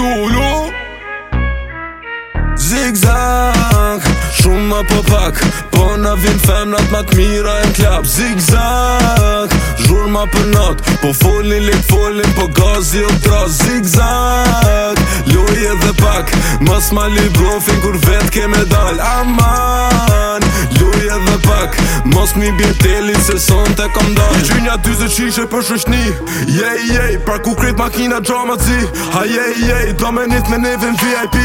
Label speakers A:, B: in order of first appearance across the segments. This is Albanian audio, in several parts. A: solo Zigzag Shumë ma po pak Po na vin femnat ma mira e klap Zigzag Zhur ma për nat Po folin lit folin Po gazi o tra Zigzag Loje dhe pak Mas ma li brofin kur vet ke medal Aman mos mi teli se son të kam da Gjynja 20 shishe për shushni Yej, yej, pra ku krejt makina gjama zi A yej, yej, do me njët me nevin VIP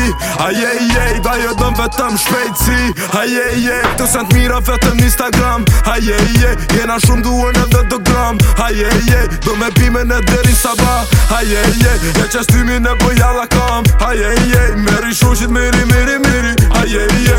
A: A yej, yej, da jo dëm vetëm shpejt si A yej, yej, të sent mira vetëm Instagram A yej, yej, jena shumë duen dhe do gram A yej, yej, do me pime në deri saba A yej, yej, ja qes tymi në bojala kam A yej, yej, meri shushit, meri, meri, meri A yej, yej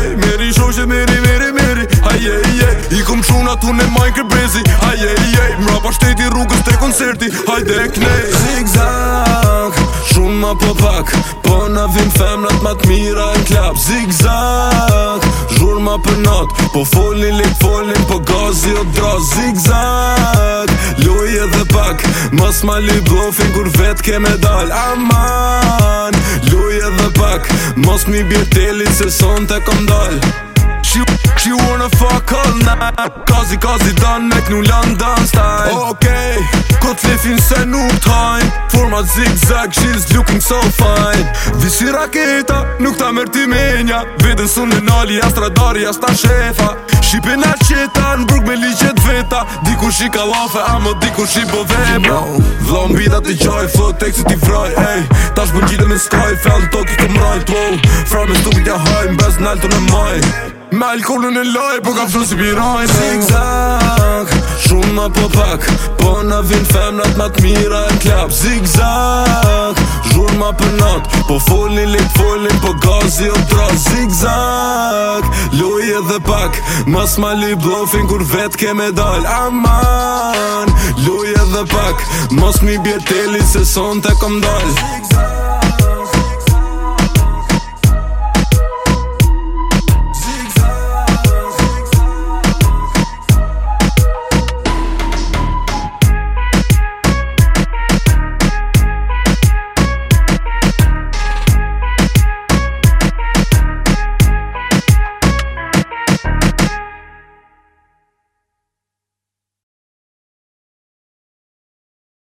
A: shpirti Hajde e knej Zigzag Shumë ma po pak Po na vim femrat ma t'mira e klap Zigzag Zhur ma për not Po folin lik folin Po gazi o dro Zigzag Luje dhe pak Mas ma li blofin Kur vet ke me dal Aman Luje dhe pak Mos mi bjeteli Se son të kom dal she, she wanna fuck all night Kazi kazi dan me knu lan dan style Ok, ko të lefin se nuk time Format zigzag, she's looking so fine Visi raketa, nuk ta mërti menja Vede në sunë në nali, as radari, as shefa Shqipin e qeta, në bruk me liqet veta Dikush shi ka lafe, a më dikur shi po vebra Vla në bida të gjaj, flot të t'i i vraj hey, Ta shbën gjitë në skaj, fel në toki këm rajt Fra me stupit ja hajnë, bez në altën e majnë Me alkonën e laj, po ka fëllë si piraj Zigzag, shumë ma po pak Po na vin femnat ma të mira e klap Zigzag, shumë ma për nat Po folin, lejt folin, po gazi o tra Zigzag, loj edhe pak Mas ma li blofin kur vet ke medal Aman, loj edhe pak Mas mi bjeteli se son të kom dal Zigzag